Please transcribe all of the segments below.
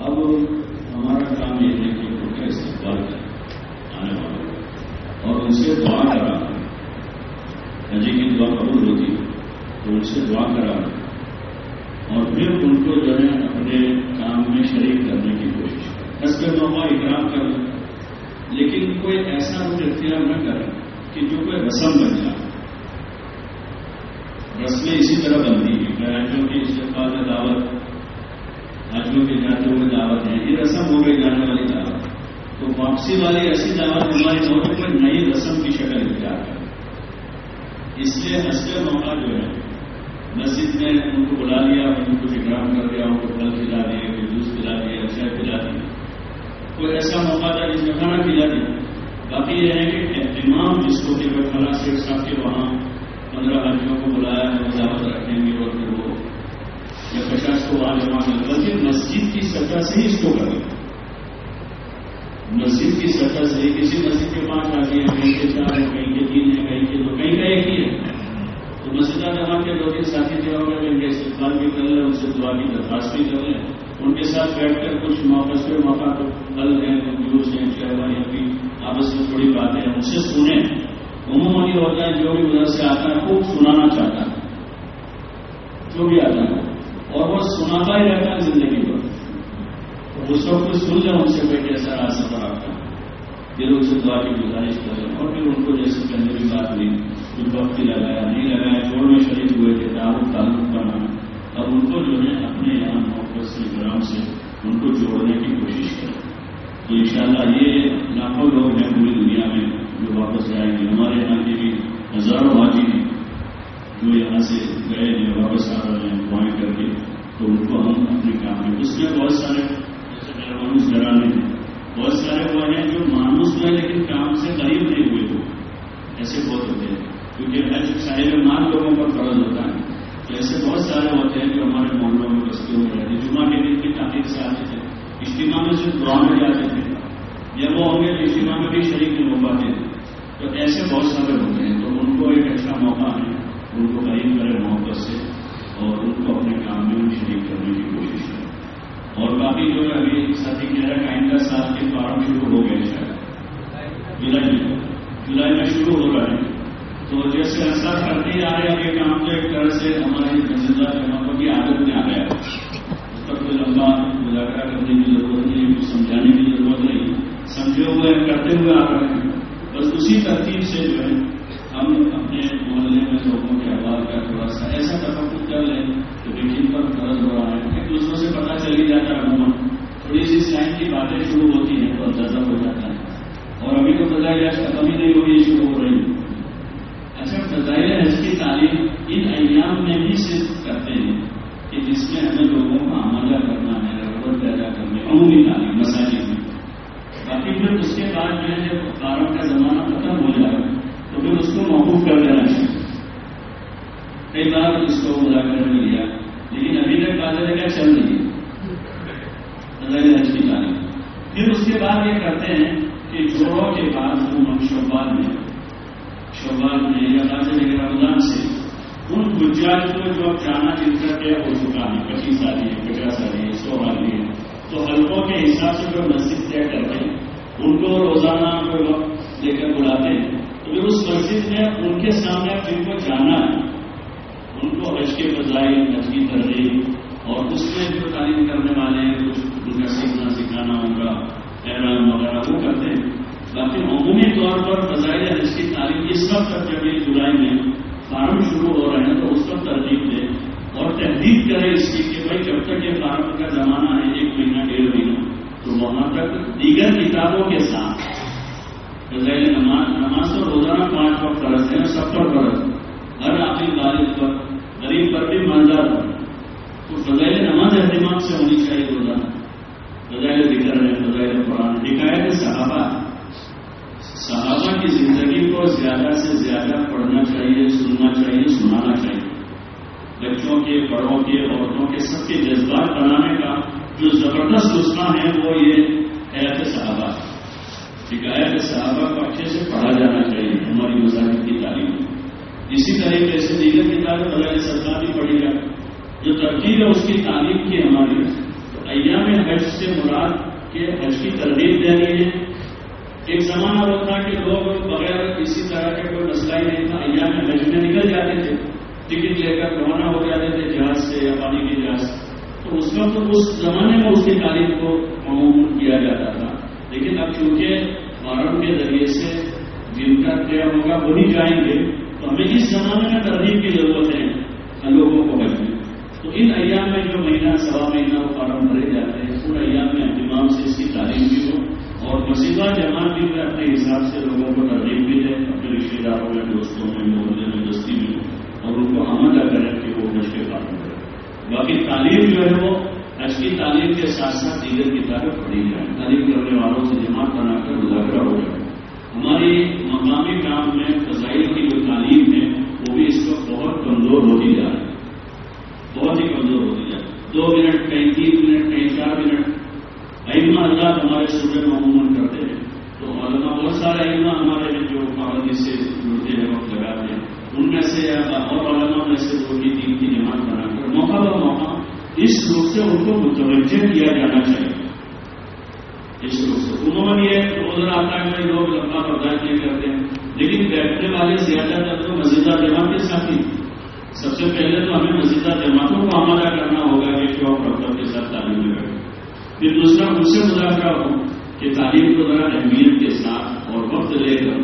اب ہمارا کام یہ ہے کہ ان کا استقبال کریں آنے والوں اور ان سے دعا کرا حجی کی دعا قبول ہوتی تو ان سے دعا کرا اور پھر ان کو جو ہے اپنے کام میں شریک کرنے کی کوشش کریں۔ اس کے موقع اکرام کر لیں لیکن کوئی ایسا روٹ اختیار نہ کرے کہ جو کوئی رسم بن جائے۔ رسمیں اسی طرح بنتی ہیں۔ گراجوں کی استقبال دعوت حاجیوں کے جاتے ہوئے دعوت ہو جانے والی دعوت تو واپسی والی ایسی دعوت ہماری موقع پر نئی رسم کی شکل اختیار کر اس لیے حسب موقع جو ہے، مسجد میں ان کو بلا لیا ان کو اکرام کر دیا ان کو پھل کھلا دیے، کوئی جوس پلا دیا اچھا چائے پلا دیا کوئی ایسا موقع تھا جس میں کھانا کھلا دیا. باقی یہ ہے کہ اہتمام جس کو کہ فلاں شیخ صاحب کے وہاں پندرہ حاجیوں کو بلایا ہے وہ دعوت رکھیں گے اور پھر وہ یا پچاس کو وہاں بلکہ مسجد کی سطح سے ہی اس کو کریں مسجد کی سطح سے کسی مسجد کے پانچ آتی ہیں، کہیں کے چار ہیں، کہیں کے تین ہیں، کہیں کے دو، کہیں کا ایک ہی ہے۔ تو مسجد جمع کے دو تین ساتھی تھے ہو گئے ان کے استقبال بھی کر لیں، ان سے دعا کی درخواست بھی کر لیں، ان کے ساتھ بیٹھ کر کچھ موقع سے موقع تو پل ہیں جلوس ہیں چہرہ یا پھر آپس میں تھوڑی باتیں ان سے سنیں۔ عموماً یہ ہوتا ہے جو بھی ادھر سے آتا ہے خوب سنانا چاہتا ہے۔ جو بھی آتا ہے۔ اور وہ سناتا ہی رہتا ہے زندگی پر اس وقت کچھ سن لیں ان سے کوئی کیسا رہا سفر آپ کا دل ان سے دعا کی گزارش کر لیں اور پھر ان کو جیسے پہلے بھی بات ہوئی کچھ وقت ہی لگایا، نہیں لگایا چھوڑ میں شریک ہوئے تھے تعلق تعلق بنا۔ اب ان کو جو ہے، اپنے یہاں محبت سے گرام سے ان کو جوڑنے کی کوشش کریں۔ تو انشاءاللہ یہ لاکھوں لوگ ہیں پوری دنیا میں جو واپس جائیں گے ہمارے یہاں کے بھی ہزاروں حاجی ہیں جو یہاں سے گئے ہیں واپس آ تو ان کو ہم اپنے کام میں اس میں بہت سارے جیسے میرے مانوس گھرانے ہیں بہت سارے وہ ہیں جو مانوس ہوئے لیکن کام سے قریب نہیں ہوئے تو ایسے بہت ہوتے ہیں کیونکہ حج صاحب مان لوگوں پر فرض ہوتا ہے تو ایسے بہت سارے ہوتے ہیں جو ہمارے محلوں میں بستیوں میں رہتے جمعہ کے دن کی تاخیر سے آتے تھے اجتماع میں صرف دعا میں جاتے تھے یا وہ ہوں گے اجتماع میں بھی شریک نہیں ہو پاتے تھے تو ایسے بہت سارے ہوتے ہیں تو ان کو ایک اچھا موقع ہے ان کو قریب کرے محبت باقی جو ہے، ابھی ساتھی کہہ رہا ہے آئندہ سال کے فارم شروع ہو گئے شاید جولائی میں جولائی میں شروع ہو رہا ہے۔ تو جیسے ایسا کرتے ہی آ رہے ہیں یہ کام تو ایک طرح سے ہماری نزلہ جماعتوں کی عادت میں آ گیا اس پر کوئی لمبا مذاکرہ کرنے کی ضرورت نہیں، کچھ سمجھانے کی ضرورت نہیں۔ سمجھے ہوئے، کرتے ہوئے آ رہے ہیں۔ بس اسی ترتیب سے جو ہے ہم اپنے محلے میں لوگوں کے آواز کا تھوڑا سا ایسا تفق کر لیں کہ دیکھیں پر فرض ہو رہا ہے ایک دوسروں سے پتہ چل ہی جاتا ہے عموماً۔ تھوڑی سی سائن کی باتیں شروع ہوتی ہیں تو اندازہ ہو جاتا ہے۔ اور ابھی تو پتہ گیا ختم ہی نہیں ہوئی شروع ہو رہی اچھا فضائل حج کی تعلیم ان ایام میں بھی صرف کرتے ہیں کہ جس میں ہمیں لوگوں کو عملہ کرنا ہے، رغبت پیدا کرنے عمومی تعلیم مساجد میں باقی پھر اس کے بعد جو ہے جب کاروں کا زمانہ ختم ہو جائے تو پھر اس کو موقف کر دینا چاہیے کئی بار اس کو مذاکرہ میں لیا لیکن ابھی تک بات جگہ چل رہی ہے فضائل حج کی تعلیم پھر اس کے بعد یہ کرتے ہیں کہ جوڑوں کے بعد وہ شوباد میں شوباد میں یا بات جگہ رمضان سے، ان گجرات کو جو اب جانا جن کا طے ہو چکا ہے، پچیس آدمی ہے پچاس آدمی ہے سو آدمی ہے تو حلقوں کے حساب سے جو مسجد طے کرتے ہیں، ان کو روزانہ کوئی وقت لے کر بلاتے ہیں، تو پھر اس مسجد میں ان کے سامنے جن کو جانا ہے، ان کو حج کے فضائل حج کی ترغیب اور اس میں جو تعلیم کرنے والے ہیں، کچھ ان کا سیکھنا سکھانا، ان کا احرام وغیرہ وہ کرتے ہیں۔ باقی عمومی طور پر فضائل حج کی تاریخ اس وقت تک جب یہ جولائی میں فارم شروع ہو رہے ہیں تو اس وقت ترتیب دے اور تحدید کرے اس کی کہ بھائی جب تک یہ فارم کا زمانہ ہے ایک مہینہ ڈیڑھ مہینہ، تو وہاں تک دیگر کتابوں کے ساتھ فضائل نماز نماز تو روزانہ پانچ وقت فرض ہیں سب پر فرض ہر عقل غالب پر غریب پر بھی مالدار پر تو فضائل نماز اہتمام سے ہونی چاہیے روزانہ فضائل ذکر ہے فضائل قرآن حکایت صحابہ صحابہ کی زندگی کو زیادہ سے زیادہ پڑھنا چاہیے سننا چاہیے سنانا چاہیے بچوں کے بڑوں کے عورتوں کے سب کے جذبات بنانے کا جو زبردست ہے وہ یہ حیات صحابہ شکایت صحابہ کو اچھے سے پڑھا جانا چاہیے، ہماری مساجد کی تعلیم۔ اسی طریقے سے دیگر کتابیں بغیر سرکار بھی پڑھی جائے جو ترکیب ہے، اس کی تعلیم کی ہماری۔ تو ایام حج سے مراد کے حج کی ترغیب دینی ہے۔ ایک زمانہ وہ تھا کہ لوگ بغیر کسی طرح کا کوئی مسئلہ ہی نہیں تھا۔ ایام حج میں نکل جاتے تھے، ٹکٹ لے کر روانہ ہو جاتے تھے جہاز سے یا پانی کی جہاز سے۔ تو اس وقت اس زمانے میں اس کی تعلیم کو عموم کیا جاتا تھا۔ لیکن اب چونکہ فارم کے ذریعے سے جن کا طے ہوگا وہی جائیں گے، تو ہمیں اس زمانے میں ترغیب کی ضرورت ہے لوگوں کو بچنے تو ان ایام میں جو مہینہ، سوا مہینہ وہ فارم بھرے جاتے ہیں ان ایام میں اہتمام سے اس کی تعلیم بھی ہو۔ اور مسیحا جماعت بھی میں اپنے حساب سے لوگوں کو ترغیب بھی دے، اپنے رشتے داروں میں، دوستوں میں، محلے میں، دستی میں۔ اور ان کو آمدہ کریں کہ وہ نشے فارم کریں باقی تعلیم جو ہے وہ حج کی تعلیم کے ساتھ ساتھ دیگر کتابیں پڑھی جائیں۔ تعلیم کرنے والوں سے جماعت بنا کر مذاکرہ ہو جائے۔ ہماری مقامی کام میں فضائل کی جو تعلیم ہے، وہ بھی اس وقت بہت کمزور ہوتی جا رہی ہے۔ بہت ہی کمزور ہوتی جائے دو منٹ کہیں، تین منٹ کہیں، چار منٹ۔ علم اللہ ہمارے اسٹوڈنٹ عموماً کرتے ہیں۔ تو علماء بہت سارے علم ہمارے جو پابندی سے جڑتے ہیں، وقت لگاتے ہیں۔ ان میں سے اور علماء میں سے دو کی، تین کی جماعت بنا موقع ب موقع اس روپ سے ان کو متوجہ کیا جانا چاہیے اس روپ سے عموماً یہ روز آتا ہے لوگ لمبا برداشت نہیں کرتے ہیں لیکن بیٹھنے والے زیادہ تر تو مزیدہ جماعت کے ساتھی سب سے پہلے تو ہمیں مزیدہ جماعتوں کو آمادہ کرنا ہوگا کہ شوق ڈاکٹر کے ساتھ تعلیم میں بیٹھے پھر دوسرا ان سے مذاکرہ ہو کہ تعلیم کو ذرا اہمیت کے ساتھ اور وقت لے کر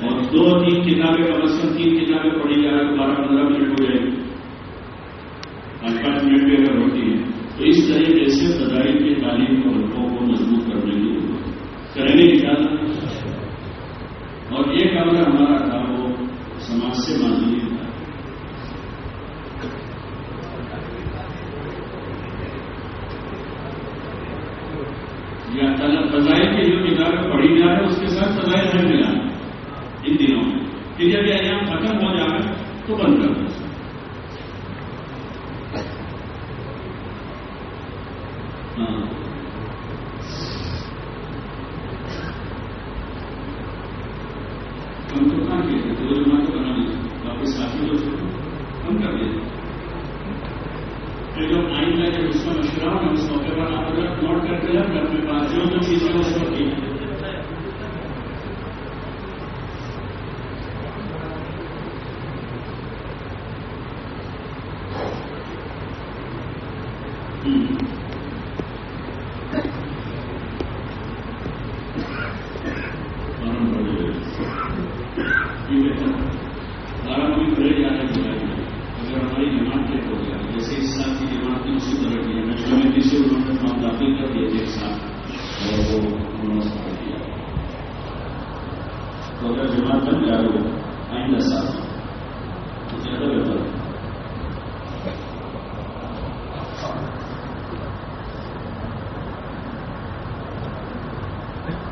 اور دو تین کتابیں کم از کم تین کتابیں پڑھی جائے بارہ پندرہ منٹ ہو جائے پانچ پانچ منٹ بھی اگر ہوتی ہے، تو اس طریقے سے فضائی کی تعلیم کو حلقوں کو مضبوط کرنے کی ضرورت کریں گے نکالنا اور ایک اگر ہمارا تھا وہ سماج سے معذوری تھا یا فضائل کی جو کتابیں پڑھی جا رہی ہے اس کے ساتھ فضائل ہے ملا ان دنوں میں۔ پھر جب یہ ایام ختم ہو جائے تو بند کر دیں۔ ہم تو کہاں کیے تھے دو جمع تو بنا لیتے باقی ساتھی جو تھے ہم کر دیتے پھر جب آئندہ گے جب اس کا مشورہ ہم اس موقع پر آپ اگر نوٹ کر دیا رکھ اپنے پاس جو جو چیزیں اس پر کی بارہ مہینے پڑے جانے کے بعد اگر ہماری جماعت ٹیک ہو گیا جیسے اس سال کی جماعت نے اسی طرح کی ہے کمیٹی سے انہوں نے فارم داخل کر دیا ایک ساتھ اور وہ انہوں نے سفر کیا تو اگر جماعت بن جائے آئندہ سال